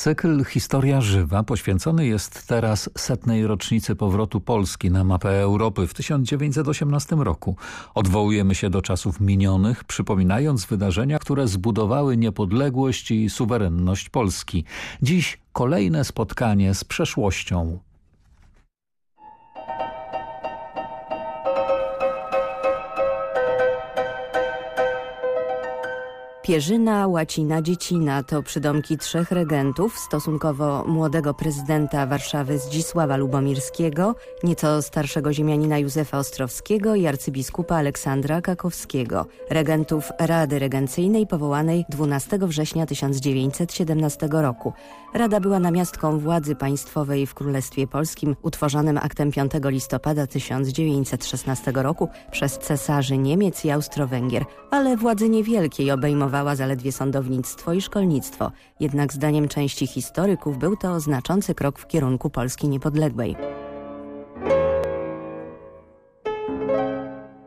Cykl Historia Żywa poświęcony jest teraz setnej rocznicy powrotu Polski na mapę Europy w 1918 roku. Odwołujemy się do czasów minionych, przypominając wydarzenia, które zbudowały niepodległość i suwerenność Polski. Dziś kolejne spotkanie z przeszłością. Pierzyna, Łacina, Dziecina to przydomki trzech regentów, stosunkowo młodego prezydenta Warszawy Zdzisława Lubomirskiego, nieco starszego ziemianina Józefa Ostrowskiego i arcybiskupa Aleksandra Kakowskiego, regentów Rady Regencyjnej powołanej 12 września 1917 roku. Rada była namiastką władzy państwowej w Królestwie Polskim utworzonym aktem 5 listopada 1916 roku przez cesarzy Niemiec i Austro-Węgier, ale władzy niewielkiej obejmowała zaledwie sądownictwo i szkolnictwo. Jednak zdaniem części historyków był to znaczący krok w kierunku Polski niepodległej.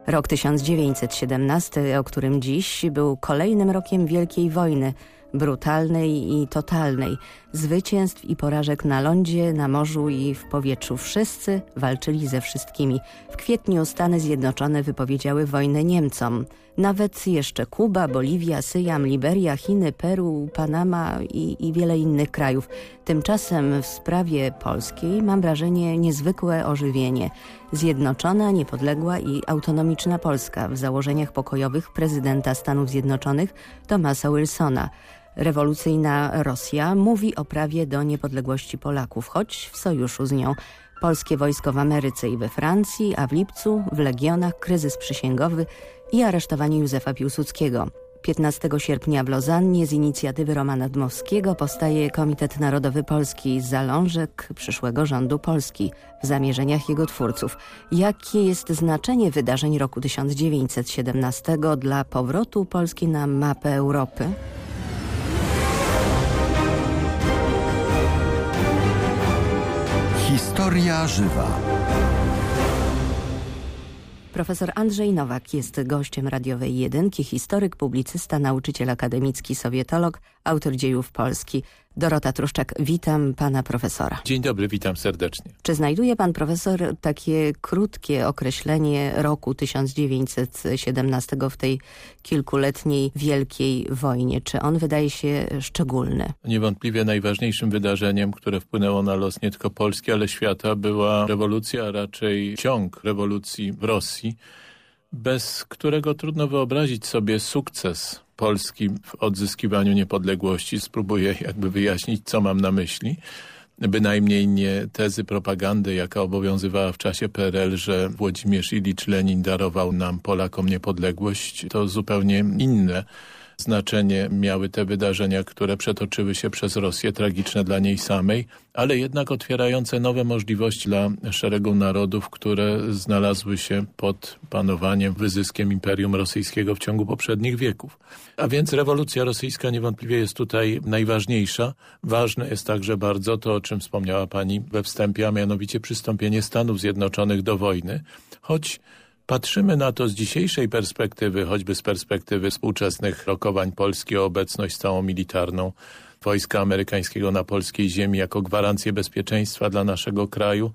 Rok 1917, o którym dziś, był kolejnym rokiem Wielkiej Wojny, brutalnej i totalnej, zwycięstw i porażek na lądzie, na morzu i w powietrzu. Wszyscy walczyli ze wszystkimi. W kwietniu Stany Zjednoczone wypowiedziały wojnę Niemcom. Nawet jeszcze Kuba, Boliwia, Syjam, Liberia, Chiny, Peru, Panama i, i wiele innych krajów. Tymczasem w sprawie polskiej mam wrażenie niezwykłe ożywienie. Zjednoczona, niepodległa i autonomiczna Polska w założeniach pokojowych prezydenta Stanów Zjednoczonych Thomasa Wilsona. Rewolucyjna Rosja mówi o prawie do niepodległości Polaków, choć w sojuszu z nią. Polskie wojsko w Ameryce i we Francji, a w lipcu w Legionach kryzys przysięgowy i aresztowanie Józefa Piłsudskiego. 15 sierpnia w Lozannie z inicjatywy Romana Dmowskiego powstaje Komitet Narodowy Polski, zalążek przyszłego rządu Polski w zamierzeniach jego twórców. Jakie jest znaczenie wydarzeń roku 1917 dla powrotu Polski na mapę Europy? Historia żywa. Profesor Andrzej Nowak jest gościem radiowej jedynki, historyk, publicysta, nauczyciel akademicki, sowietolog, autor dziejów Polski. Dorota Truszczak, witam pana profesora. Dzień dobry, witam serdecznie. Czy znajduje pan profesor takie krótkie określenie roku 1917 w tej kilkuletniej wielkiej wojnie? Czy on wydaje się szczególny? Niewątpliwie najważniejszym wydarzeniem, które wpłynęło na los nie tylko Polski, ale świata była rewolucja, a raczej ciąg rewolucji w Rosji, bez którego trudno wyobrazić sobie sukces Polski w odzyskiwaniu niepodległości. Spróbuję jakby wyjaśnić, co mam na myśli. Bynajmniej nie tezy propagandy, jaka obowiązywała w czasie PRL, że Włodzimierz Ilicz Lenin darował nam, Polakom, niepodległość. To zupełnie inne znaczenie miały te wydarzenia, które przetoczyły się przez Rosję, tragiczne dla niej samej, ale jednak otwierające nowe możliwości dla szeregu narodów, które znalazły się pod panowaniem, wyzyskiem Imperium Rosyjskiego w ciągu poprzednich wieków. A więc rewolucja rosyjska niewątpliwie jest tutaj najważniejsza. Ważne jest także bardzo to, o czym wspomniała Pani we wstępie, a mianowicie przystąpienie Stanów Zjednoczonych do wojny, choć patrzymy na to z dzisiejszej perspektywy, choćby z perspektywy współczesnych rokowań Polski o obecność całą militarną wojska amerykańskiego na polskiej ziemi jako gwarancję bezpieczeństwa dla naszego kraju,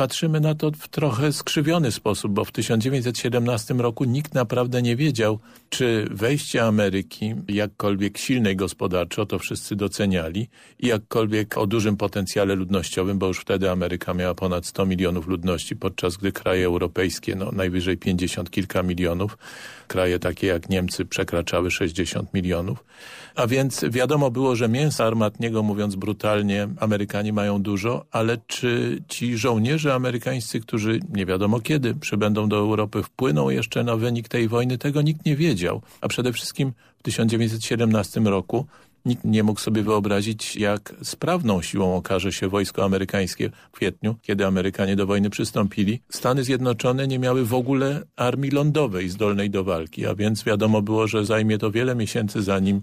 patrzymy na to w trochę skrzywiony sposób, bo w 1917 roku nikt naprawdę nie wiedział, czy wejście Ameryki, jakkolwiek silnej gospodarczo, to wszyscy doceniali, i jakkolwiek o dużym potencjale ludnościowym, bo już wtedy Ameryka miała ponad 100 milionów ludności, podczas gdy kraje europejskie, no najwyżej 50 kilka milionów, kraje takie jak Niemcy przekraczały 60 milionów. A więc wiadomo było, że mięsa armatniego, mówiąc brutalnie, Amerykanie mają dużo, ale czy ci żołnierze amerykańscy, którzy nie wiadomo kiedy przybędą do Europy, wpłyną jeszcze na wynik tej wojny, tego nikt nie wiedział. A przede wszystkim w 1917 roku Nikt nie mógł sobie wyobrazić, jak sprawną siłą okaże się wojsko amerykańskie w kwietniu, kiedy Amerykanie do wojny przystąpili. Stany Zjednoczone nie miały w ogóle armii lądowej zdolnej do walki, a więc wiadomo było, że zajmie to wiele miesięcy, zanim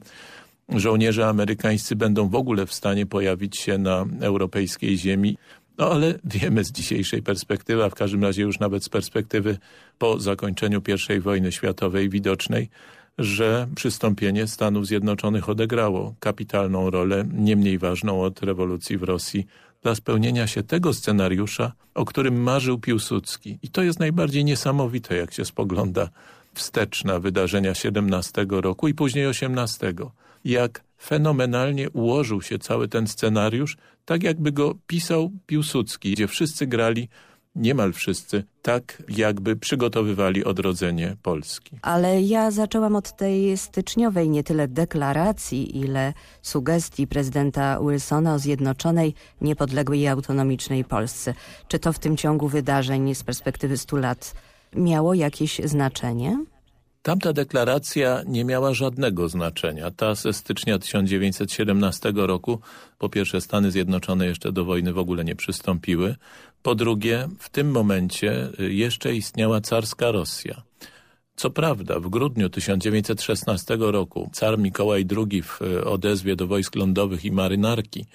żołnierze amerykańscy będą w ogóle w stanie pojawić się na europejskiej ziemi. No ale wiemy z dzisiejszej perspektywy, a w każdym razie już nawet z perspektywy po zakończeniu I wojny światowej widocznej, że przystąpienie Stanów Zjednoczonych odegrało kapitalną rolę, nie mniej ważną od rewolucji w Rosji, dla spełnienia się tego scenariusza, o którym marzył Piłsudski. I to jest najbardziej niesamowite, jak się spogląda wstecz na wydarzenia 17 roku i później 18. Jak fenomenalnie ułożył się cały ten scenariusz, tak jakby go pisał Piłsudski, gdzie wszyscy grali niemal wszyscy, tak jakby przygotowywali odrodzenie Polski. Ale ja zaczęłam od tej styczniowej nie tyle deklaracji, ile sugestii prezydenta Wilsona o zjednoczonej, niepodległej i autonomicznej Polsce. Czy to w tym ciągu wydarzeń z perspektywy stu lat miało jakieś znaczenie? Tamta deklaracja nie miała żadnego znaczenia. Ta ze stycznia 1917 roku, po pierwsze Stany Zjednoczone jeszcze do wojny w ogóle nie przystąpiły, po drugie w tym momencie jeszcze istniała carska Rosja. Co prawda w grudniu 1916 roku car Mikołaj II w odezwie do wojsk lądowych i marynarki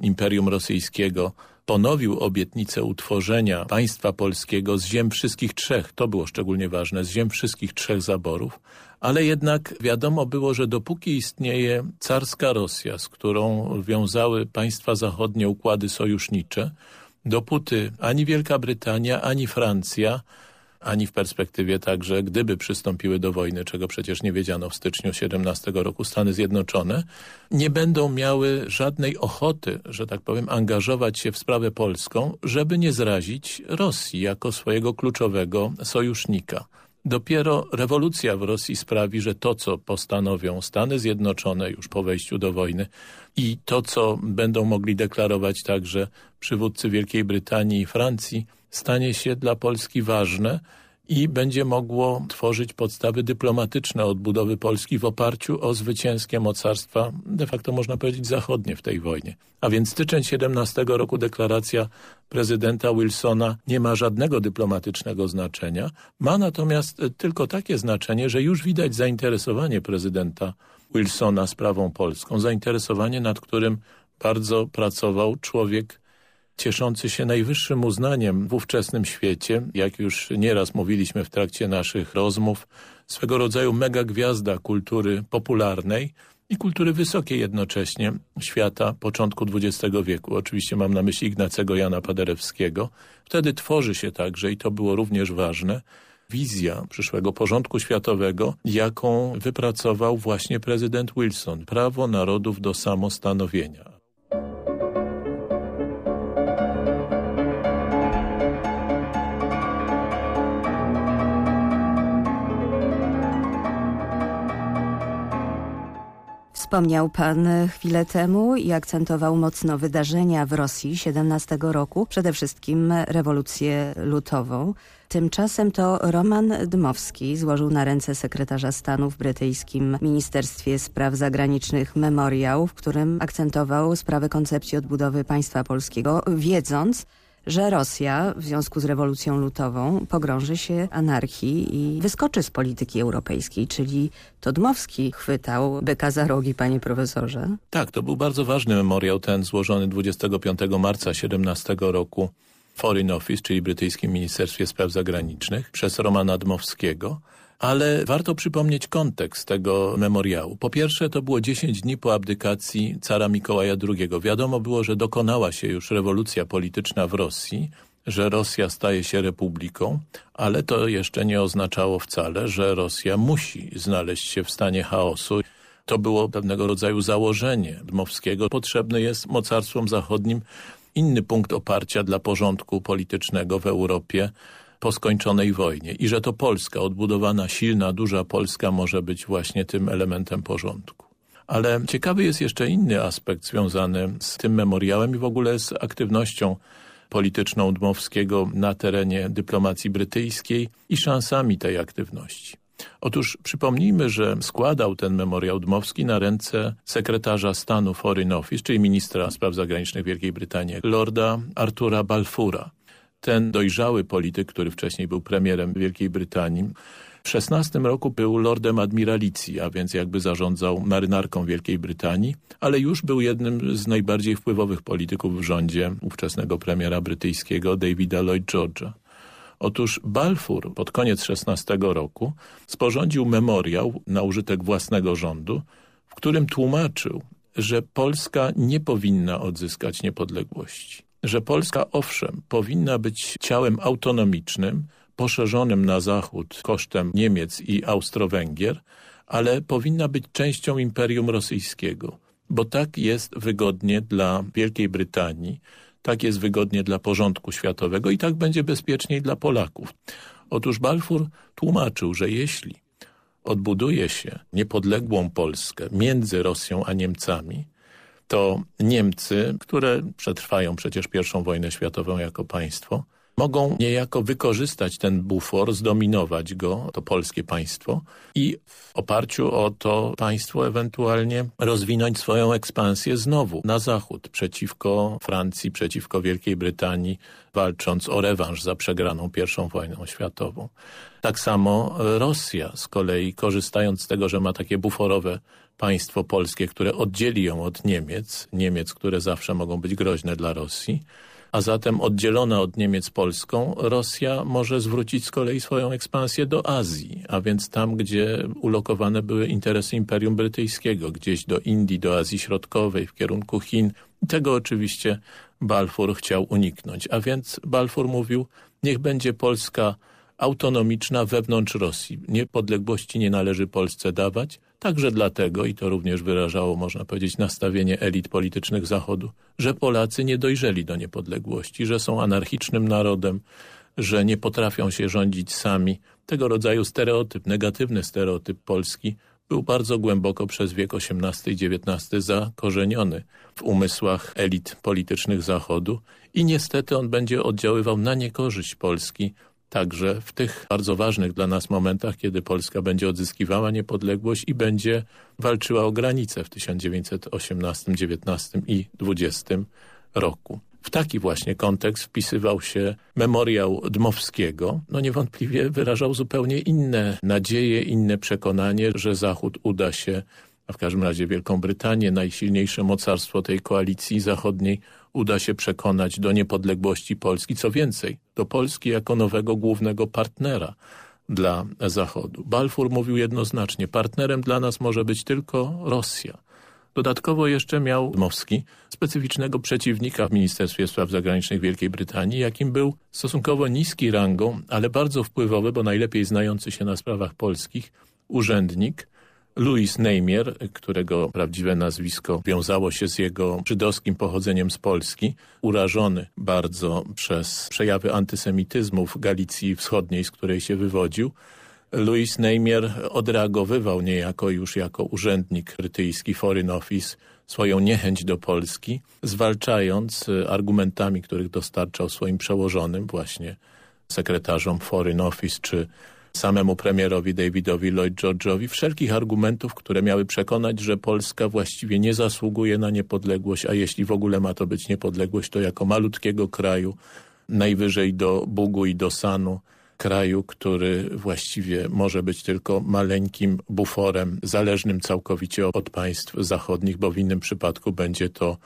Imperium Rosyjskiego ponowił obietnicę utworzenia państwa polskiego z ziem wszystkich trzech, to było szczególnie ważne, z ziem wszystkich trzech zaborów, ale jednak wiadomo było, że dopóki istnieje carska Rosja, z którą wiązały państwa zachodnie układy sojusznicze, dopóty ani Wielka Brytania, ani Francja ani w perspektywie także, gdyby przystąpiły do wojny, czego przecież nie wiedziano w styczniu 17 roku Stany Zjednoczone, nie będą miały żadnej ochoty, że tak powiem, angażować się w sprawę polską, żeby nie zrazić Rosji jako swojego kluczowego sojusznika. Dopiero rewolucja w Rosji sprawi, że to, co postanowią Stany Zjednoczone już po wejściu do wojny i to, co będą mogli deklarować także przywódcy Wielkiej Brytanii i Francji, stanie się dla Polski ważne i będzie mogło tworzyć podstawy dyplomatyczne odbudowy Polski w oparciu o zwycięskie mocarstwa, de facto można powiedzieć zachodnie w tej wojnie. A więc styczeń 17 roku deklaracja prezydenta Wilsona nie ma żadnego dyplomatycznego znaczenia, ma natomiast tylko takie znaczenie, że już widać zainteresowanie prezydenta Wilsona sprawą polską, zainteresowanie nad którym bardzo pracował człowiek cieszący się najwyższym uznaniem w ówczesnym świecie, jak już nieraz mówiliśmy w trakcie naszych rozmów, swego rodzaju mega gwiazda kultury popularnej i kultury wysokiej jednocześnie świata początku XX wieku. Oczywiście mam na myśli Ignacego Jana Paderewskiego. Wtedy tworzy się także, i to było również ważne, wizja przyszłego porządku światowego, jaką wypracował właśnie prezydent Wilson. Prawo narodów do samostanowienia. Wspomniał pan chwilę temu i akcentował mocno wydarzenia w Rosji 17 roku, przede wszystkim rewolucję lutową. Tymczasem to Roman Dmowski złożył na ręce sekretarza stanu w brytyjskim Ministerstwie Spraw Zagranicznych memoriał, w którym akcentował sprawę koncepcji odbudowy państwa polskiego, wiedząc, że Rosja w związku z rewolucją lutową pogrąży się anarchii i wyskoczy z polityki europejskiej, czyli Todmowski chwytał byka za rogi, panie profesorze. Tak, to był bardzo ważny memoriał, ten złożony 25 marca 17 roku Foreign Office, czyli brytyjskim Ministerstwie Spraw Zagranicznych, przez Romana Dmowskiego ale warto przypomnieć kontekst tego memoriału. Po pierwsze, to było 10 dni po abdykacji cara Mikołaja II. Wiadomo było, że dokonała się już rewolucja polityczna w Rosji, że Rosja staje się republiką, ale to jeszcze nie oznaczało wcale, że Rosja musi znaleźć się w stanie chaosu. To było pewnego rodzaju założenie Dmowskiego. Potrzebny jest mocarstwom zachodnim inny punkt oparcia dla porządku politycznego w Europie, po skończonej wojnie i że to Polska, odbudowana, silna, duża Polska może być właśnie tym elementem porządku. Ale ciekawy jest jeszcze inny aspekt związany z tym memoriałem i w ogóle z aktywnością polityczną Dmowskiego na terenie dyplomacji brytyjskiej i szansami tej aktywności. Otóż przypomnijmy, że składał ten memoriał Dmowski na ręce sekretarza stanu Foreign Office, czyli ministra spraw zagranicznych Wielkiej Brytanii, lorda Artura Balfoura ten dojrzały polityk, który wcześniej był premierem Wielkiej Brytanii, w 16 roku był lordem admiralicji, a więc jakby zarządzał marynarką Wielkiej Brytanii, ale już był jednym z najbardziej wpływowych polityków w rządzie ówczesnego premiera brytyjskiego Davida Lloyd George'a. Otóż Balfour pod koniec XVI roku sporządził memoriał na użytek własnego rządu, w którym tłumaczył, że Polska nie powinna odzyskać niepodległości. Że Polska owszem powinna być ciałem autonomicznym, poszerzonym na zachód kosztem Niemiec i Austro-Węgier, ale powinna być częścią Imperium Rosyjskiego, bo tak jest wygodnie dla Wielkiej Brytanii, tak jest wygodnie dla porządku światowego i tak będzie bezpieczniej dla Polaków. Otóż Balfour tłumaczył, że jeśli odbuduje się niepodległą Polskę między Rosją a Niemcami, to Niemcy, które przetrwają przecież pierwszą wojnę światową jako państwo, mogą niejako wykorzystać ten bufor, zdominować go, to polskie państwo i w oparciu o to państwo ewentualnie rozwinąć swoją ekspansję znowu na zachód, przeciwko Francji, przeciwko Wielkiej Brytanii, walcząc o rewanż za przegraną pierwszą wojną światową. Tak samo Rosja z kolei, korzystając z tego, że ma takie buforowe państwo polskie, które oddzieli ją od Niemiec, Niemiec, które zawsze mogą być groźne dla Rosji, a zatem oddzielona od Niemiec Polską, Rosja może zwrócić z kolei swoją ekspansję do Azji, a więc tam, gdzie ulokowane były interesy Imperium Brytyjskiego, gdzieś do Indii, do Azji Środkowej, w kierunku Chin. Tego oczywiście Balfour chciał uniknąć, a więc Balfour mówił, niech będzie Polska autonomiczna wewnątrz Rosji. Niepodległości nie należy Polsce dawać, także dlatego, i to również wyrażało, można powiedzieć, nastawienie elit politycznych Zachodu, że Polacy nie dojrzeli do niepodległości, że są anarchicznym narodem, że nie potrafią się rządzić sami. Tego rodzaju stereotyp, negatywny stereotyp Polski był bardzo głęboko przez wiek XVIII i XIX zakorzeniony w umysłach elit politycznych Zachodu i niestety on będzie oddziaływał na niekorzyść Polski także w tych bardzo ważnych dla nas momentach, kiedy Polska będzie odzyskiwała niepodległość i będzie walczyła o granice w 1918, 19 i 20 roku. W taki właśnie kontekst wpisywał się memoriał Dmowskiego. No niewątpliwie wyrażał zupełnie inne nadzieje, inne przekonanie, że Zachód uda się, a w każdym razie Wielką Brytanię, najsilniejsze mocarstwo tej koalicji zachodniej, uda się przekonać do niepodległości Polski. Co więcej, do Polski jako nowego głównego partnera dla Zachodu. Balfour mówił jednoznacznie, partnerem dla nas może być tylko Rosja. Dodatkowo jeszcze miał Dmowski specyficznego przeciwnika w Ministerstwie Spraw Zagranicznych Wielkiej Brytanii, jakim był stosunkowo niski rangą, ale bardzo wpływowy, bo najlepiej znający się na sprawach polskich, urzędnik Louis Neymier, którego prawdziwe nazwisko wiązało się z jego żydowskim pochodzeniem z Polski, urażony bardzo przez przejawy antysemityzmu w Galicji Wschodniej, z której się wywodził, Louis Neymier odreagowywał niejako już jako urzędnik brytyjski Foreign Office swoją niechęć do Polski, zwalczając argumentami, których dostarczał swoim przełożonym właśnie sekretarzom Foreign Office czy samemu premierowi Davidowi Lloyd George'owi wszelkich argumentów, które miały przekonać, że Polska właściwie nie zasługuje na niepodległość, a jeśli w ogóle ma to być niepodległość, to jako malutkiego kraju, najwyżej do Bugu i do Sanu, kraju, który właściwie może być tylko maleńkim buforem, zależnym całkowicie od państw zachodnich, bo w innym przypadku będzie to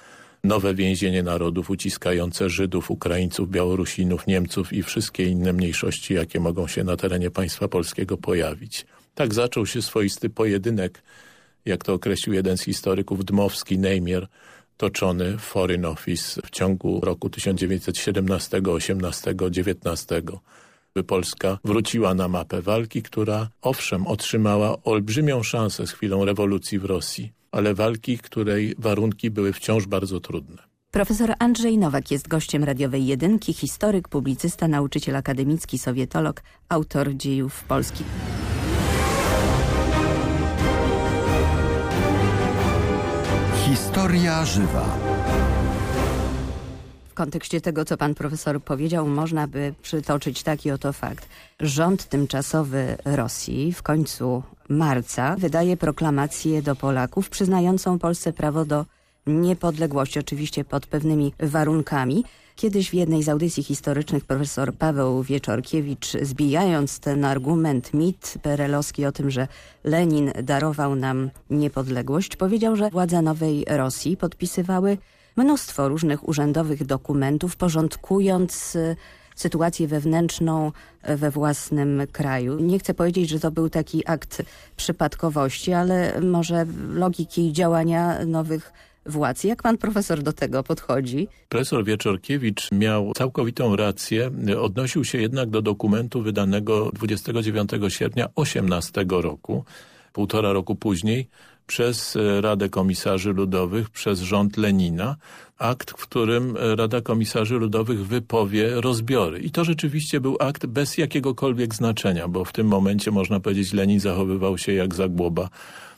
nowe więzienie narodów uciskające Żydów, Ukraińców, Białorusinów, Niemców i wszystkie inne mniejszości, jakie mogą się na terenie państwa polskiego pojawić. Tak zaczął się swoisty pojedynek, jak to określił jeden z historyków, Dmowski, Neymier, toczony w Foreign Office w ciągu roku 1917, 18, 19 by Polska wróciła na mapę walki, która owszem otrzymała olbrzymią szansę z chwilą rewolucji w Rosji, ale walki, której warunki były wciąż bardzo trudne. Profesor Andrzej Nowak jest gościem radiowej jedynki, historyk, publicysta, nauczyciel akademicki, sowietolog, autor dziejów polskich. Historia żywa kontekście tego, co pan profesor powiedział, można by przytoczyć taki oto fakt. Rząd tymczasowy Rosji w końcu marca wydaje proklamację do Polaków przyznającą Polsce prawo do niepodległości, oczywiście pod pewnymi warunkami. Kiedyś w jednej z audycji historycznych profesor Paweł Wieczorkiewicz, zbijając ten argument, mit perelowski o tym, że Lenin darował nam niepodległość, powiedział, że władze nowej Rosji podpisywały mnóstwo różnych urzędowych dokumentów, porządkując y, sytuację wewnętrzną we własnym kraju. Nie chcę powiedzieć, że to był taki akt przypadkowości, ale może logiki działania nowych władz. Jak pan profesor do tego podchodzi? Profesor Wieczorkiewicz miał całkowitą rację. Odnosił się jednak do dokumentu wydanego 29 sierpnia 18 roku, półtora roku później, przez Radę Komisarzy Ludowych, przez rząd Lenina, akt, w którym Rada Komisarzy Ludowych wypowie rozbiory. I to rzeczywiście był akt bez jakiegokolwiek znaczenia, bo w tym momencie, można powiedzieć, Lenin zachowywał się jak zagłoba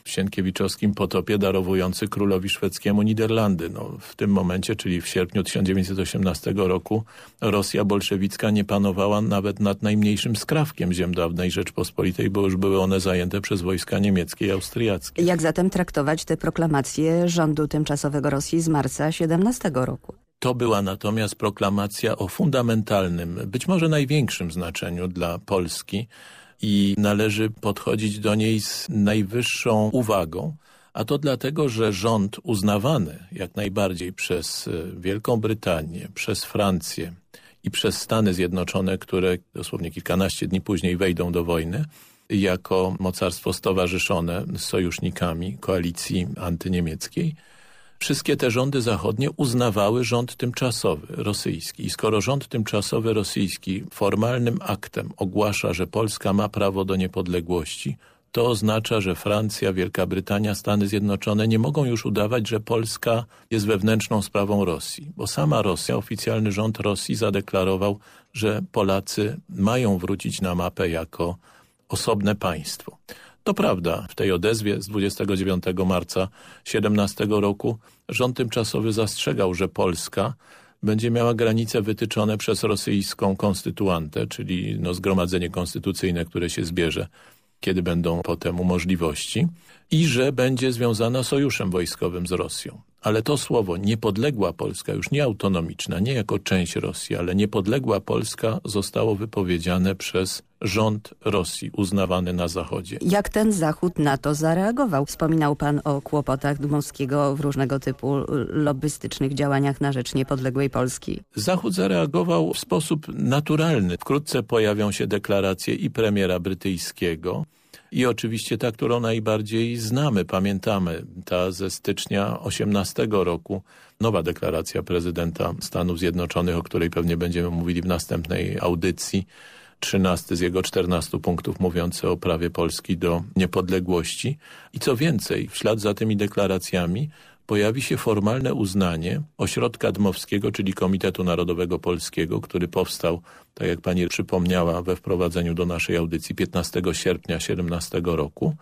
Sienkiewiczowskim potopie darowujący królowi szwedzkiemu Niderlandy. No, w tym momencie, czyli w sierpniu 1918 roku Rosja bolszewicka nie panowała nawet nad najmniejszym skrawkiem ziem dawnej Rzeczpospolitej, bo już były one zajęte przez wojska niemieckie i austriackie. Jak zatem traktować te proklamacje rządu tymczasowego Rosji z marca 17 roku? To była natomiast proklamacja o fundamentalnym, być może największym znaczeniu dla Polski, i należy podchodzić do niej z najwyższą uwagą, a to dlatego, że rząd uznawany jak najbardziej przez e, Wielką Brytanię, przez Francję i przez Stany Zjednoczone, które dosłownie kilkanaście dni później wejdą do wojny, jako mocarstwo stowarzyszone z sojusznikami koalicji antyniemieckiej, Wszystkie te rządy zachodnie uznawały rząd tymczasowy rosyjski. I skoro rząd tymczasowy rosyjski formalnym aktem ogłasza, że Polska ma prawo do niepodległości, to oznacza, że Francja, Wielka Brytania, Stany Zjednoczone nie mogą już udawać, że Polska jest wewnętrzną sprawą Rosji. Bo sama Rosja, oficjalny rząd Rosji zadeklarował, że Polacy mają wrócić na mapę jako osobne państwo. To prawda, w tej odezwie z 29 marca 17 roku rząd tymczasowy zastrzegał, że Polska będzie miała granice wytyczone przez rosyjską konstytuantę, czyli no, zgromadzenie konstytucyjne, które się zbierze, kiedy będą potem możliwości, i że będzie związana sojuszem wojskowym z Rosją. Ale to słowo niepodległa Polska, już nie autonomiczna, nie jako część Rosji, ale niepodległa Polska zostało wypowiedziane przez rząd Rosji uznawany na Zachodzie. Jak ten Zachód na to zareagował? Wspominał pan o kłopotach Dmowskiego w różnego typu lobbystycznych działaniach na rzecz niepodległej Polski. Zachód zareagował w sposób naturalny. Wkrótce pojawią się deklaracje i premiera brytyjskiego, i oczywiście ta, którą najbardziej znamy, pamiętamy, ta ze stycznia 18 roku, nowa deklaracja prezydenta Stanów Zjednoczonych, o której pewnie będziemy mówili w następnej audycji, 13 z jego 14 punktów mówiący o prawie Polski do niepodległości. I co więcej, w ślad za tymi deklaracjami pojawi się formalne uznanie Ośrodka Dmowskiego, czyli Komitetu Narodowego Polskiego, który powstał, tak jak pani przypomniała, we wprowadzeniu do naszej audycji 15 sierpnia 17 roku,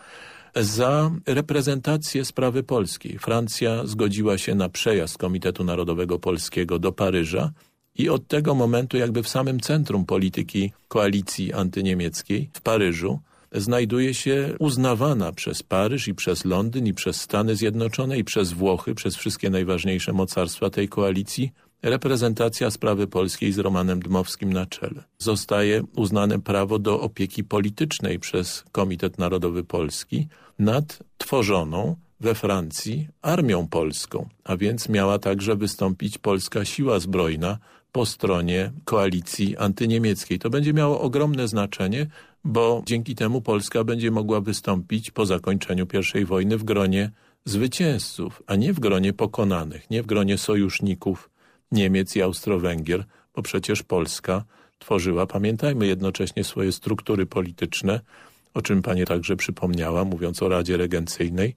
za reprezentację sprawy polskiej. Francja zgodziła się na przejazd Komitetu Narodowego Polskiego do Paryża i od tego momentu jakby w samym centrum polityki koalicji antyniemieckiej w Paryżu znajduje się uznawana przez Paryż i przez Londyn i przez Stany Zjednoczone i przez Włochy, przez wszystkie najważniejsze mocarstwa tej koalicji reprezentacja sprawy polskiej z Romanem Dmowskim na czele. Zostaje uznane prawo do opieki politycznej przez Komitet Narodowy Polski nad tworzoną we Francji armią polską, a więc miała także wystąpić polska siła zbrojna po stronie koalicji antyniemieckiej. To będzie miało ogromne znaczenie, bo dzięki temu Polska będzie mogła wystąpić po zakończeniu I wojny w gronie zwycięzców, a nie w gronie pokonanych, nie w gronie sojuszników Niemiec i Austro-Węgier, bo przecież Polska tworzyła, pamiętajmy jednocześnie swoje struktury polityczne, o czym pani także przypomniała, mówiąc o Radzie Regencyjnej,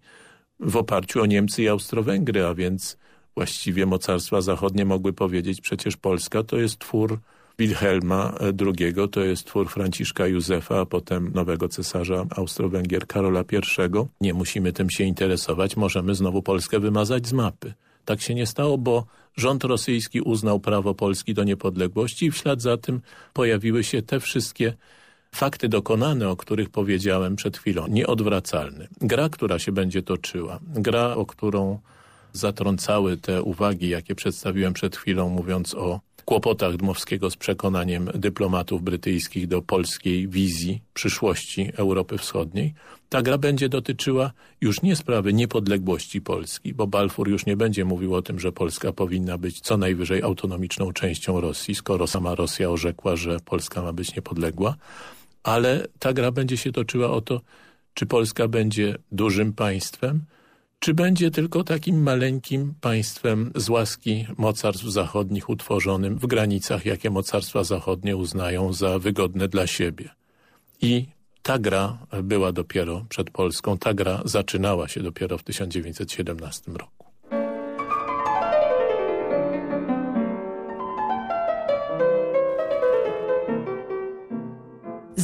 w oparciu o Niemcy i Austro-Węgry, a więc właściwie mocarstwa zachodnie mogły powiedzieć, przecież Polska to jest twór Wilhelma II, to jest twór Franciszka Józefa, a potem nowego cesarza Austro-Węgier Karola I. Nie musimy tym się interesować, możemy znowu Polskę wymazać z mapy. Tak się nie stało, bo rząd rosyjski uznał prawo Polski do niepodległości i w ślad za tym pojawiły się te wszystkie fakty dokonane, o których powiedziałem przed chwilą, nieodwracalne. Gra, która się będzie toczyła, gra, o którą zatrącały te uwagi, jakie przedstawiłem przed chwilą, mówiąc o kłopotach Dmowskiego z przekonaniem dyplomatów brytyjskich do polskiej wizji przyszłości Europy Wschodniej. Ta gra będzie dotyczyła już nie sprawy niepodległości Polski, bo Balfour już nie będzie mówił o tym, że Polska powinna być co najwyżej autonomiczną częścią Rosji, skoro sama Rosja orzekła, że Polska ma być niepodległa, ale ta gra będzie się toczyła o to, czy Polska będzie dużym państwem, czy będzie tylko takim maleńkim państwem z łaski mocarstw zachodnich utworzonym w granicach, jakie mocarstwa zachodnie uznają za wygodne dla siebie. I ta gra była dopiero przed Polską, ta gra zaczynała się dopiero w 1917 roku.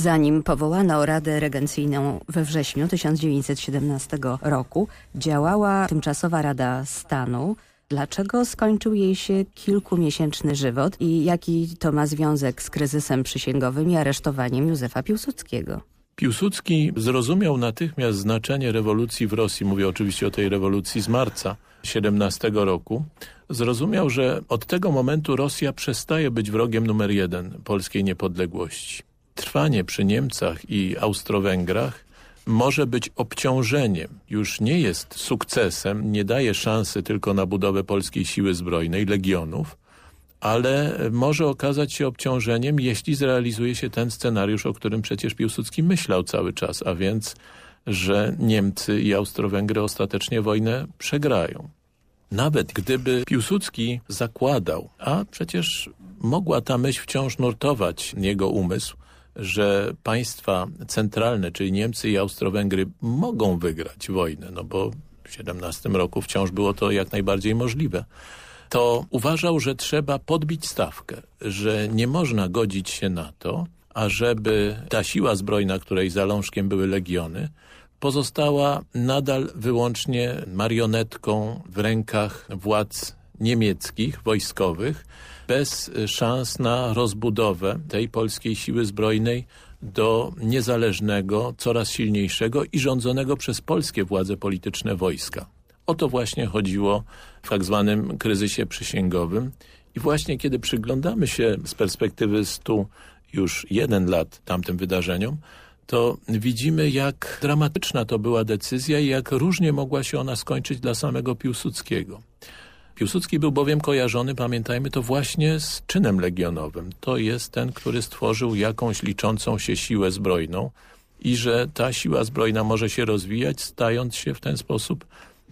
Zanim powołano Radę Regencyjną we wrześniu 1917 roku, działała tymczasowa Rada Stanu. Dlaczego skończył jej się kilkumiesięczny żywot i jaki to ma związek z kryzysem przysięgowym i aresztowaniem Józefa Piłsudskiego? Piłsudski zrozumiał natychmiast znaczenie rewolucji w Rosji, mówię oczywiście o tej rewolucji z marca 17 roku, zrozumiał, że od tego momentu Rosja przestaje być wrogiem numer jeden polskiej niepodległości trwanie przy Niemcach i Austro-Węgrach może być obciążeniem, już nie jest sukcesem, nie daje szansy tylko na budowę polskiej siły zbrojnej, legionów, ale może okazać się obciążeniem, jeśli zrealizuje się ten scenariusz, o którym przecież Piłsudski myślał cały czas, a więc, że Niemcy i Austro-Węgry ostatecznie wojnę przegrają. Nawet gdyby Piłsudski zakładał, a przecież mogła ta myśl wciąż nurtować jego umysł, że państwa centralne, czyli Niemcy i Austro-Węgry mogą wygrać wojnę, no bo w 17 roku wciąż było to jak najbardziej możliwe, to uważał, że trzeba podbić stawkę, że nie można godzić się na to, ażeby ta siła zbrojna, której zalążkiem były legiony, pozostała nadal wyłącznie marionetką w rękach władz niemieckich, wojskowych, bez szans na rozbudowę tej polskiej siły zbrojnej do niezależnego, coraz silniejszego i rządzonego przez polskie władze polityczne wojska. O to właśnie chodziło w tak zwanym kryzysie przysięgowym i właśnie kiedy przyglądamy się z perspektywy stu już jeden lat tamtym wydarzeniom, to widzimy jak dramatyczna to była decyzja i jak różnie mogła się ona skończyć dla samego Piłsudskiego. Piłsudski był bowiem kojarzony, pamiętajmy to, właśnie z czynem legionowym. To jest ten, który stworzył jakąś liczącą się siłę zbrojną i że ta siła zbrojna może się rozwijać, stając się w ten sposób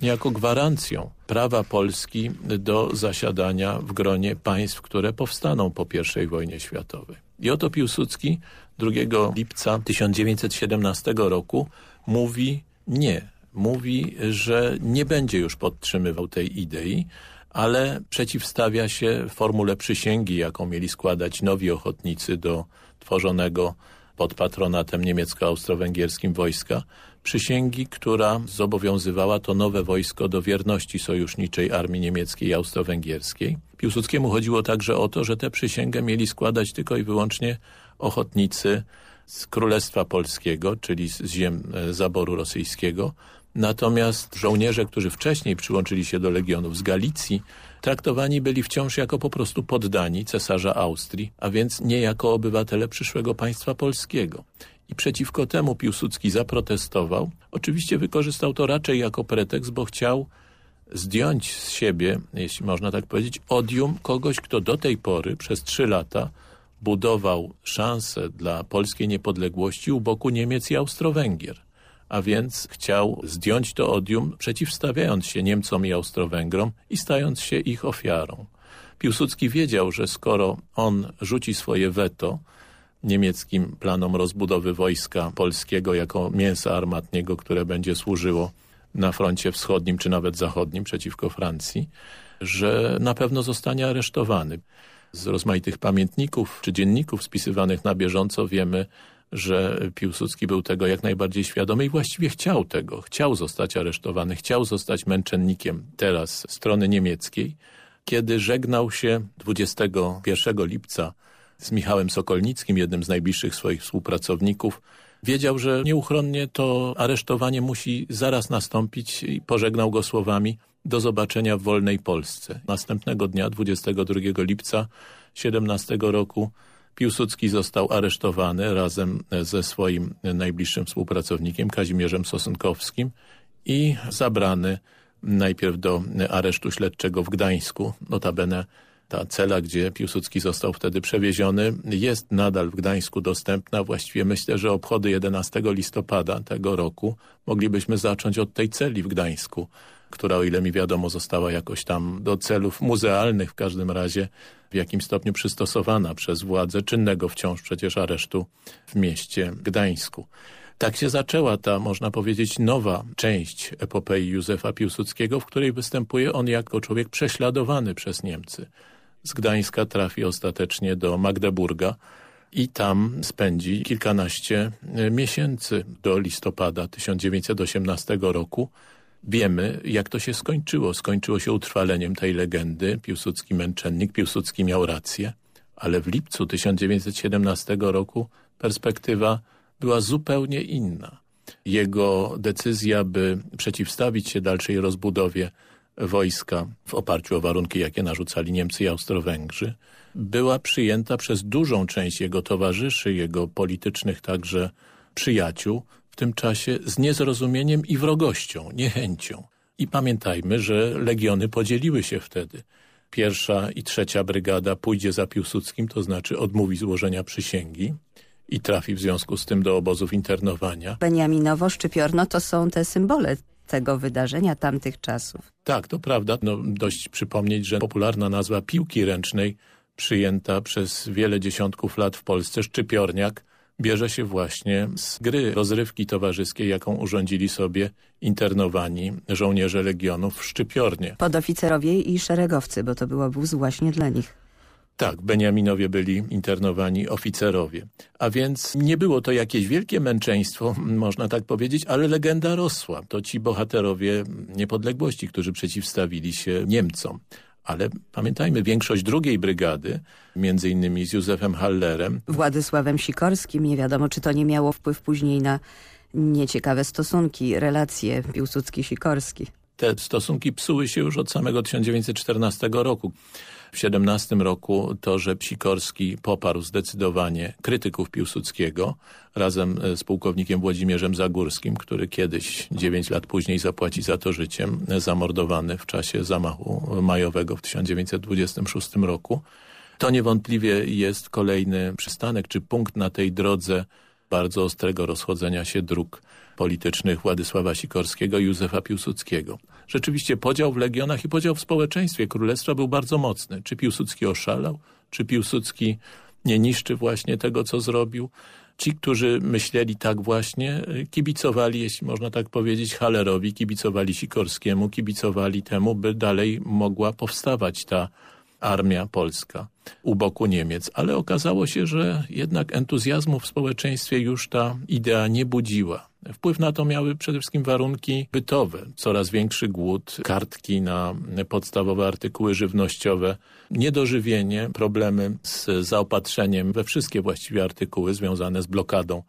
niejako gwarancją prawa Polski do zasiadania w gronie państw, które powstaną po I wojnie światowej. I oto Piłsudski 2 lipca 1917 roku mówi nie. Mówi, że nie będzie już podtrzymywał tej idei, ale przeciwstawia się formule przysięgi, jaką mieli składać nowi ochotnicy do tworzonego pod patronatem niemiecko-austro-węgierskim wojska, przysięgi, która zobowiązywała to nowe wojsko do wierności sojuszniczej armii niemieckiej i austro-węgierskiej. Piłsudskiemu chodziło także o to, że tę przysięgę mieli składać tylko i wyłącznie ochotnicy z Królestwa Polskiego, czyli z ziem e, zaboru rosyjskiego, Natomiast żołnierze, którzy wcześniej przyłączyli się do legionów z Galicji, traktowani byli wciąż jako po prostu poddani cesarza Austrii, a więc nie jako obywatele przyszłego państwa polskiego. I przeciwko temu Piłsudski zaprotestował. Oczywiście wykorzystał to raczej jako pretekst, bo chciał zdjąć z siebie, jeśli można tak powiedzieć, odium kogoś, kto do tej pory przez trzy lata budował szansę dla polskiej niepodległości u boku Niemiec i Austro-Węgier a więc chciał zdjąć to odium, przeciwstawiając się Niemcom i Austro-Węgrom i stając się ich ofiarą. Piłsudski wiedział, że skoro on rzuci swoje weto niemieckim planom rozbudowy wojska polskiego jako mięsa armatniego, które będzie służyło na froncie wschodnim czy nawet zachodnim przeciwko Francji, że na pewno zostanie aresztowany. Z rozmaitych pamiętników czy dzienników spisywanych na bieżąco wiemy, że Piłsudski był tego jak najbardziej świadomy i właściwie chciał tego. Chciał zostać aresztowany, chciał zostać męczennikiem teraz strony niemieckiej. Kiedy żegnał się 21 lipca z Michałem Sokolnickim, jednym z najbliższych swoich współpracowników, wiedział, że nieuchronnie to aresztowanie musi zaraz nastąpić i pożegnał go słowami do zobaczenia w wolnej Polsce. Następnego dnia, 22 lipca 17 roku, Piłsudski został aresztowany razem ze swoim najbliższym współpracownikiem Kazimierzem Sosynkowskim i zabrany najpierw do aresztu śledczego w Gdańsku. Notabene ta cela, gdzie Piłsudski został wtedy przewieziony, jest nadal w Gdańsku dostępna. Właściwie myślę, że obchody 11 listopada tego roku moglibyśmy zacząć od tej celi w Gdańsku, która o ile mi wiadomo została jakoś tam do celów muzealnych w każdym razie w jakim stopniu przystosowana przez władze czynnego wciąż przecież aresztu w mieście Gdańsku. Tak się zaczęła ta, można powiedzieć, nowa część epopei Józefa Piłsudskiego, w której występuje on jako człowiek prześladowany przez Niemcy. Z Gdańska trafi ostatecznie do Magdeburga i tam spędzi kilkanaście miesięcy do listopada 1918 roku. Wiemy, jak to się skończyło. Skończyło się utrwaleniem tej legendy. Piłsudski męczennik, Piłsudski miał rację, ale w lipcu 1917 roku perspektywa była zupełnie inna. Jego decyzja, by przeciwstawić się dalszej rozbudowie wojska w oparciu o warunki, jakie narzucali Niemcy i Austro-Węgrzy, była przyjęta przez dużą część jego towarzyszy, jego politycznych także przyjaciół, w tym czasie z niezrozumieniem i wrogością, niechęcią. I pamiętajmy, że legiony podzieliły się wtedy. Pierwsza i trzecia brygada pójdzie za Piłsudskim, to znaczy odmówi złożenia przysięgi i trafi w związku z tym do obozów internowania. Beniaminowo, Szczypiorno to są te symbole tego wydarzenia tamtych czasów. Tak, to prawda. No, dość przypomnieć, że popularna nazwa piłki ręcznej przyjęta przez wiele dziesiątków lat w Polsce, szczypiorniak, bierze się właśnie z gry rozrywki towarzyskiej, jaką urządzili sobie internowani żołnierze Legionów w Szczypiornie. Podoficerowie i szeregowcy, bo to był obóz właśnie dla nich. Tak, Beniaminowie byli internowani oficerowie. A więc nie było to jakieś wielkie męczeństwo, można tak powiedzieć, ale legenda rosła. To ci bohaterowie niepodległości, którzy przeciwstawili się Niemcom. Ale pamiętajmy, większość drugiej brygady, między innymi z Józefem Hallerem. Władysławem Sikorskim, nie wiadomo czy to nie miało wpływ później na nieciekawe stosunki, relacje Piłsudski-Sikorski. Te stosunki psuły się już od samego 1914 roku. W 17 roku to, że Psikorski poparł zdecydowanie krytyków Piłsudskiego razem e, z pułkownikiem Włodzimierzem Zagórskim, który kiedyś, 9 lat później zapłaci za to życiem, e, zamordowany w czasie zamachu majowego w 1926 roku. To niewątpliwie jest kolejny przystanek czy punkt na tej drodze bardzo ostrego rozchodzenia się dróg politycznych Władysława Sikorskiego i Józefa Piłsudskiego. Rzeczywiście podział w legionach i podział w społeczeństwie królestwa był bardzo mocny. Czy Piłsudski oszalał? Czy Piłsudski nie niszczy właśnie tego, co zrobił? Ci, którzy myśleli tak właśnie, kibicowali, jeśli można tak powiedzieć, Hallerowi, kibicowali Sikorskiemu, kibicowali temu, by dalej mogła powstawać ta armia polska u boku Niemiec, ale okazało się, że jednak entuzjazmu w społeczeństwie już ta idea nie budziła. Wpływ na to miały przede wszystkim warunki bytowe, coraz większy głód, kartki na podstawowe artykuły żywnościowe, niedożywienie, problemy z zaopatrzeniem we wszystkie właściwie artykuły związane z blokadą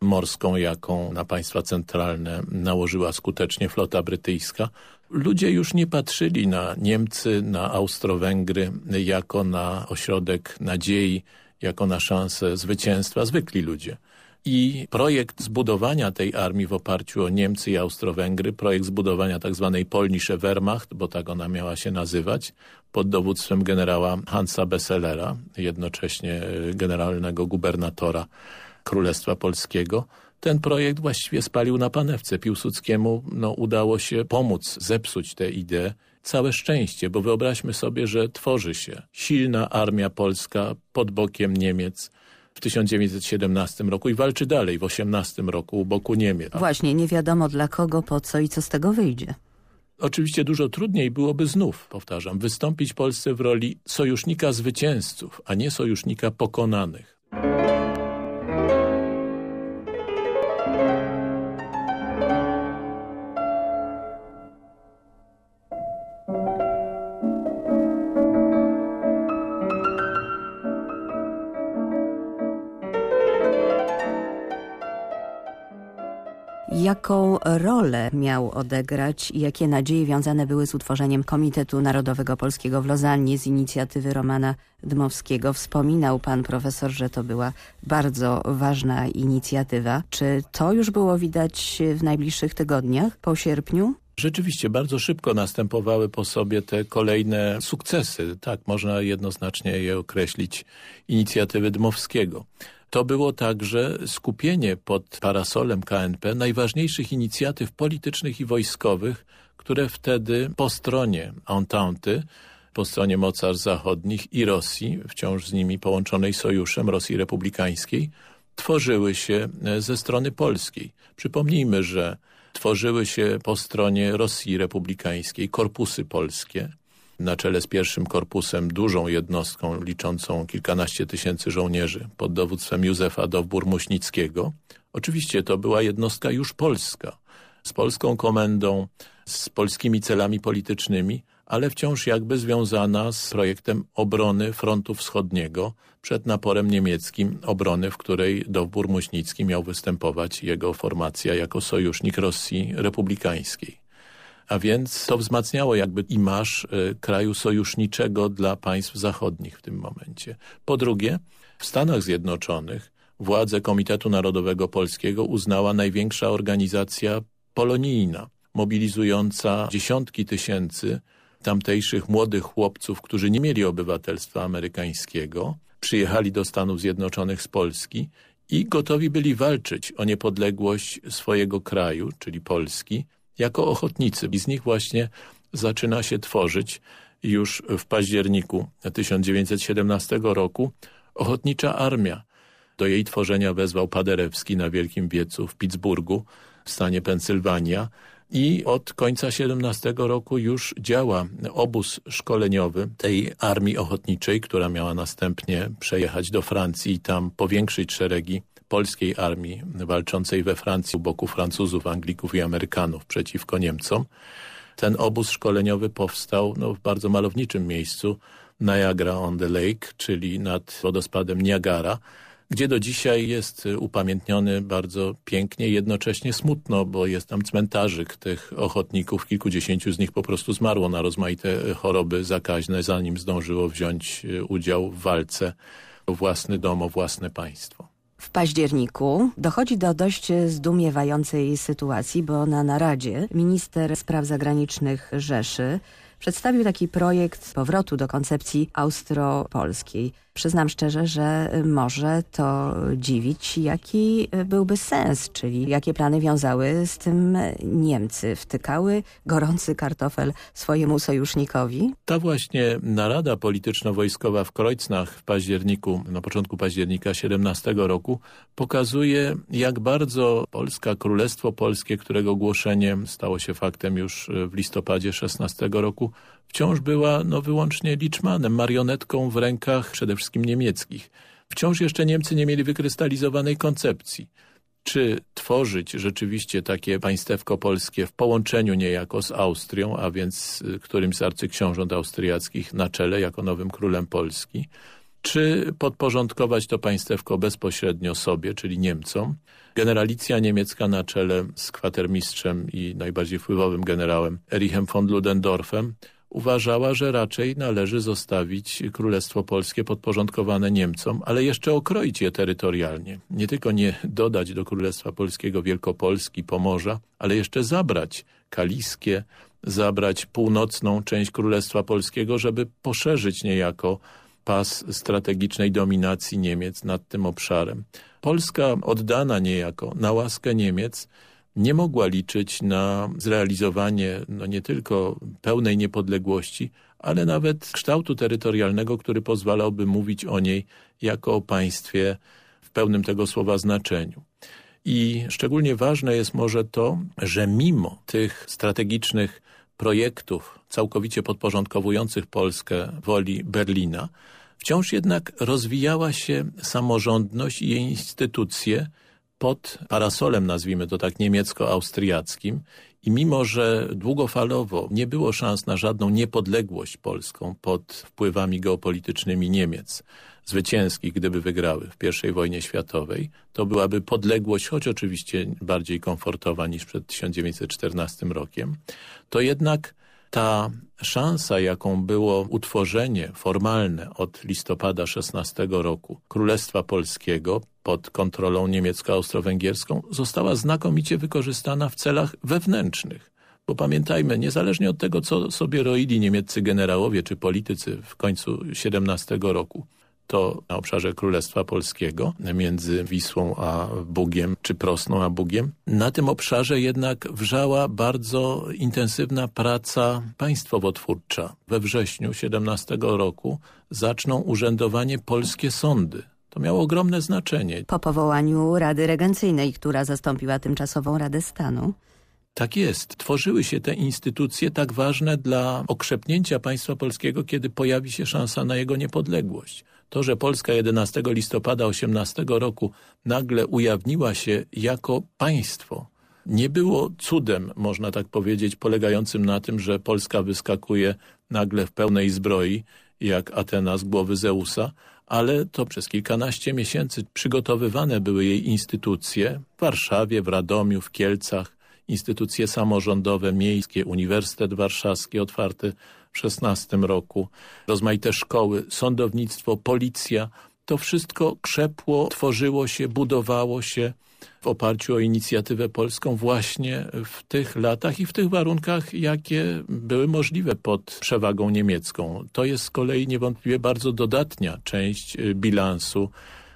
morską, jaką na państwa centralne nałożyła skutecznie flota brytyjska. Ludzie już nie patrzyli na Niemcy, na Austro-Węgry jako na ośrodek nadziei, jako na szansę zwycięstwa, zwykli ludzie. I projekt zbudowania tej armii w oparciu o Niemcy i Austro-Węgry, projekt zbudowania tzw. Tak Polnische Wehrmacht, bo tak ona miała się nazywać, pod dowództwem generała Hansa Besselera, jednocześnie generalnego gubernatora Królestwa Polskiego, ten projekt właściwie spalił na panewce. Piłsudskiemu no, udało się pomóc zepsuć tę ideę. Całe szczęście, bo wyobraźmy sobie, że tworzy się silna armia polska pod bokiem Niemiec w 1917 roku i walczy dalej w 18 roku u boku Niemiec. Właśnie, nie wiadomo dla kogo, po co i co z tego wyjdzie. Oczywiście dużo trudniej byłoby znów, powtarzam, wystąpić Polsce w roli sojusznika zwycięzców, a nie sojusznika pokonanych. Rolę miał odegrać i jakie nadzieje wiązane były z utworzeniem Komitetu Narodowego Polskiego w Lozannie z inicjatywy Romana Dmowskiego. Wspominał pan profesor, że to była bardzo ważna inicjatywa. Czy to już było widać w najbliższych tygodniach po sierpniu? Rzeczywiście bardzo szybko następowały po sobie te kolejne sukcesy. Tak, można jednoznacznie je określić inicjatywy Dmowskiego. To było także skupienie pod parasolem KNP najważniejszych inicjatyw politycznych i wojskowych, które wtedy po stronie Entente, po stronie mocarstw zachodnich i Rosji, wciąż z nimi połączonej sojuszem Rosji Republikańskiej, tworzyły się ze strony polskiej. Przypomnijmy, że tworzyły się po stronie Rosji Republikańskiej korpusy polskie, na czele z pierwszym korpusem, dużą jednostką liczącą kilkanaście tysięcy żołnierzy pod dowództwem Józefa Dowbór-Muśnickiego. Oczywiście to była jednostka już polska, z polską komendą, z polskimi celami politycznymi, ale wciąż jakby związana z projektem obrony frontu wschodniego przed naporem niemieckim, obrony, w której Dowbór Muśnicki miał występować jego formacja jako sojusznik Rosji Republikańskiej. A więc to wzmacniało jakby imaż y, kraju sojuszniczego dla państw zachodnich w tym momencie. Po drugie, w Stanach Zjednoczonych władze Komitetu Narodowego Polskiego uznała największa organizacja polonijna, mobilizująca dziesiątki tysięcy tamtejszych młodych chłopców, którzy nie mieli obywatelstwa amerykańskiego, przyjechali do Stanów Zjednoczonych z Polski i gotowi byli walczyć o niepodległość swojego kraju, czyli Polski, jako ochotnicy. I z nich właśnie zaczyna się tworzyć już w październiku 1917 roku Ochotnicza Armia. Do jej tworzenia wezwał Paderewski na Wielkim Wiecu w Pittsburghu w stanie Pensylwania i od końca 17 roku już działa obóz szkoleniowy tej armii ochotniczej, która miała następnie przejechać do Francji i tam powiększyć szeregi polskiej armii walczącej we Francji u boku Francuzów, Anglików i Amerykanów przeciwko Niemcom. Ten obóz szkoleniowy powstał no, w bardzo malowniczym miejscu Niagara on the Lake, czyli nad wodospadem Niagara, gdzie do dzisiaj jest upamiętniony bardzo pięknie, jednocześnie smutno, bo jest tam cmentarzyk tych ochotników. Kilkudziesięciu z nich po prostu zmarło na rozmaite choroby zakaźne, zanim zdążyło wziąć udział w walce o własny dom, o własne państwo. W październiku dochodzi do dość zdumiewającej sytuacji, bo na naradzie minister spraw zagranicznych Rzeszy przedstawił taki projekt powrotu do koncepcji austro-polskiej. Przyznam szczerze, że może to dziwić, jaki byłby sens, czyli jakie plany wiązały z tym Niemcy. Wtykały gorący kartofel swojemu sojusznikowi? Ta właśnie narada polityczno-wojskowa w Krojcnach w październiku, na początku października 17 roku pokazuje, jak bardzo Polska, Królestwo Polskie, którego ogłoszenie stało się faktem już w listopadzie 16 roku, wciąż była no, wyłącznie liczmanem, marionetką w rękach przede wszystkim niemieckich. Wciąż jeszcze Niemcy nie mieli wykrystalizowanej koncepcji. Czy tworzyć rzeczywiście takie państewko polskie w połączeniu niejako z Austrią, a więc y, którymś z arcyksiążąt austriackich na czele jako nowym królem Polski, czy podporządkować to państewko bezpośrednio sobie, czyli Niemcom. Generalicja niemiecka na czele z kwatermistrzem i najbardziej wpływowym generałem Erichem von Ludendorffem uważała, że raczej należy zostawić Królestwo Polskie podporządkowane Niemcom, ale jeszcze okroić je terytorialnie. Nie tylko nie dodać do Królestwa Polskiego Wielkopolski, Pomorza, ale jeszcze zabrać Kaliskie, zabrać północną część Królestwa Polskiego, żeby poszerzyć niejako pas strategicznej dominacji Niemiec nad tym obszarem. Polska oddana niejako na łaskę Niemiec nie mogła liczyć na zrealizowanie no nie tylko pełnej niepodległości, ale nawet kształtu terytorialnego, który pozwalałby mówić o niej jako o państwie w pełnym tego słowa znaczeniu. I szczególnie ważne jest może to, że mimo tych strategicznych projektów całkowicie podporządkowujących Polskę woli Berlina, wciąż jednak rozwijała się samorządność i jej instytucje pod parasolem, nazwijmy to tak, niemiecko-austriackim. I mimo, że długofalowo nie było szans na żadną niepodległość polską pod wpływami geopolitycznymi Niemiec, zwycięskich, gdyby wygrały w I wojnie światowej, to byłaby podległość, choć oczywiście bardziej komfortowa niż przed 1914 rokiem, to jednak ta szansa, jaką było utworzenie formalne od listopada 16 roku Królestwa Polskiego pod kontrolą niemiecko-austro-węgierską została znakomicie wykorzystana w celach wewnętrznych. Bo pamiętajmy, niezależnie od tego, co sobie roili niemieccy generałowie czy politycy w końcu 17 roku, to na obszarze Królestwa Polskiego, między Wisłą a Bugiem, czy Prosną a Bugiem. Na tym obszarze jednak wrzała bardzo intensywna praca państwowotwórcza. We wrześniu 17 roku zaczną urzędowanie polskie sądy. To miało ogromne znaczenie. Po powołaniu Rady Regencyjnej, która zastąpiła tymczasową Radę Stanu. Tak jest. Tworzyły się te instytucje tak ważne dla okrzepnięcia państwa polskiego, kiedy pojawi się szansa na jego niepodległość. To, że Polska 11 listopada 18 roku nagle ujawniła się jako państwo, nie było cudem, można tak powiedzieć, polegającym na tym, że Polska wyskakuje nagle w pełnej zbroi, jak Atena z głowy Zeusa, ale to przez kilkanaście miesięcy przygotowywane były jej instytucje w Warszawie, w Radomiu, w Kielcach, instytucje samorządowe, miejskie, Uniwersytet Warszawski otwarty w 16 roku, rozmaite szkoły, sądownictwo, policja. To wszystko krzepło, tworzyło się, budowało się w oparciu o inicjatywę polską właśnie w tych latach i w tych warunkach, jakie były możliwe pod przewagą niemiecką. To jest z kolei niewątpliwie bardzo dodatnia część y, bilansu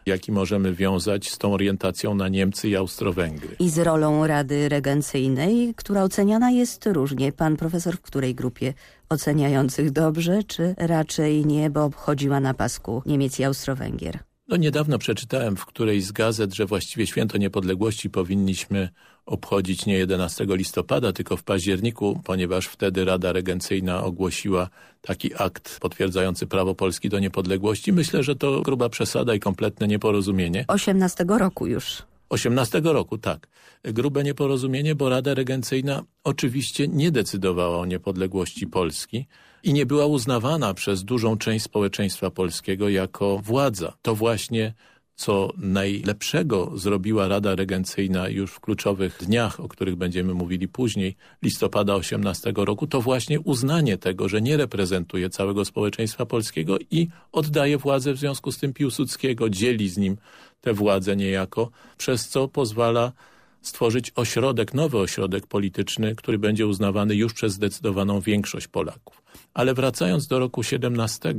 jaki możemy wiązać z tą orientacją na Niemcy i Austro-Węgry. I z rolą Rady Regencyjnej, która oceniana jest różnie. Pan profesor w której grupie oceniających dobrze, czy raczej nie, bo obchodziła na pasku Niemiec i Austro-Węgier? No niedawno przeczytałem w którejś z gazet, że właściwie Święto Niepodległości powinniśmy obchodzić nie 11 listopada, tylko w październiku, ponieważ wtedy Rada Regencyjna ogłosiła taki akt potwierdzający prawo Polski do niepodległości. Myślę, że to gruba przesada i kompletne nieporozumienie. 18 roku już. 18 roku, tak. Grube nieporozumienie, bo Rada Regencyjna oczywiście nie decydowała o niepodległości Polski i nie była uznawana przez dużą część społeczeństwa polskiego jako władza. To właśnie co najlepszego zrobiła Rada Regencyjna już w kluczowych dniach, o których będziemy mówili później, listopada 18 roku, to właśnie uznanie tego, że nie reprezentuje całego społeczeństwa polskiego i oddaje władzę w związku z tym Piłsudskiego, dzieli z nim tę władzę niejako, przez co pozwala stworzyć ośrodek, nowy ośrodek polityczny, który będzie uznawany już przez zdecydowaną większość Polaków. Ale wracając do roku 17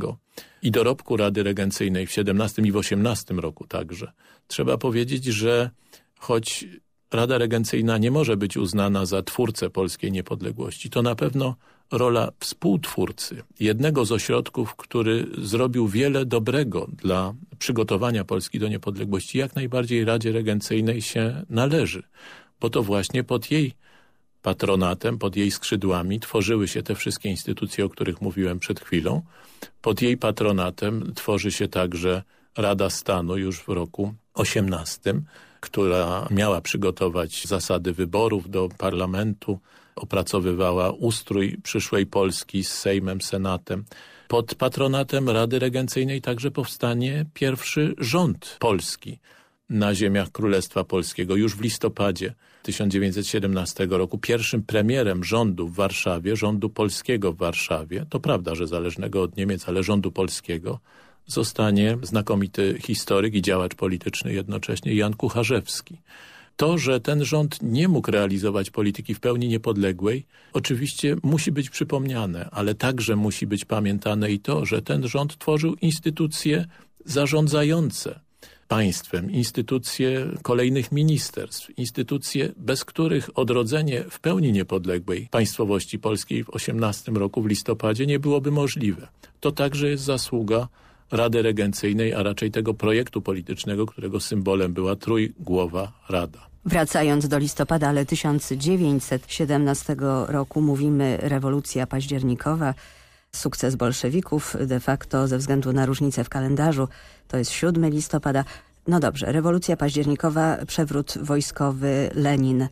i dorobku Rady Regencyjnej w 17 i w 18 roku także, trzeba powiedzieć, że choć Rada Regencyjna nie może być uznana za twórcę polskiej niepodległości, to na pewno rola współtwórcy, jednego z ośrodków, który zrobił wiele dobrego dla przygotowania Polski do niepodległości, jak najbardziej Radzie Regencyjnej się należy, bo to właśnie pod jej patronatem, pod jej skrzydłami tworzyły się te wszystkie instytucje, o których mówiłem przed chwilą. Pod jej patronatem tworzy się także Rada Stanu już w roku 18, która miała przygotować zasady wyborów do parlamentu, opracowywała ustrój przyszłej Polski z Sejmem, Senatem. Pod patronatem Rady Regencyjnej także powstanie pierwszy rząd polski na ziemiach Królestwa Polskiego już w listopadzie 1917 roku. Pierwszym premierem rządu w Warszawie, rządu polskiego w Warszawie, to prawda, że zależnego od Niemiec, ale rządu polskiego, zostanie znakomity historyk i działacz polityczny jednocześnie Jan Kucharzewski. To, że ten rząd nie mógł realizować polityki w pełni niepodległej, oczywiście musi być przypomniane, ale także musi być pamiętane i to, że ten rząd tworzył instytucje zarządzające państwem, instytucje kolejnych ministerstw, instytucje, bez których odrodzenie w pełni niepodległej państwowości polskiej w 18 roku w listopadzie nie byłoby możliwe. To także jest zasługa Rady Regencyjnej, a raczej tego projektu politycznego, którego symbolem była trójgłowa Rada. Wracając do listopada, ale 1917 roku mówimy rewolucja październikowa, sukces bolszewików de facto ze względu na różnicę w kalendarzu, to jest 7 listopada. No dobrze, rewolucja październikowa, przewrót wojskowy, Lenin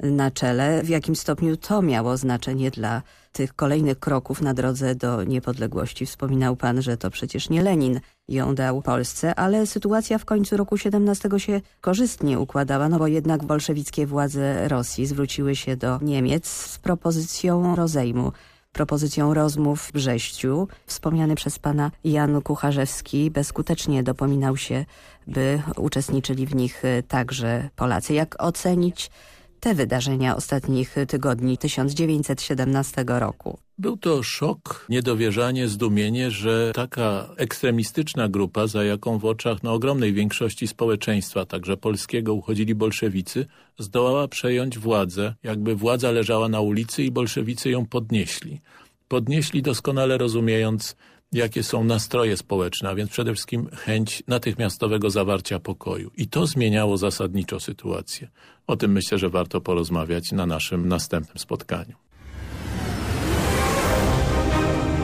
na czele. W jakim stopniu to miało znaczenie dla tych kolejnych kroków na drodze do niepodległości? Wspominał pan, że to przecież nie Lenin ją dał Polsce, ale sytuacja w końcu roku 17 się korzystnie układała, no bo jednak bolszewickie władze Rosji zwróciły się do Niemiec z propozycją rozejmu propozycją rozmów w Brześciu. Wspomniany przez pana Jan Kucharzewski bezskutecznie dopominał się, by uczestniczyli w nich także Polacy. Jak ocenić te wydarzenia ostatnich tygodni 1917 roku? Był to szok, niedowierzanie, zdumienie, że taka ekstremistyczna grupa, za jaką w oczach no, ogromnej większości społeczeństwa, także polskiego, uchodzili bolszewicy, zdołała przejąć władzę, jakby władza leżała na ulicy i bolszewicy ją podnieśli. Podnieśli doskonale rozumiejąc jakie są nastroje społeczne, a więc przede wszystkim chęć natychmiastowego zawarcia pokoju. I to zmieniało zasadniczo sytuację. O tym myślę, że warto porozmawiać na naszym następnym spotkaniu.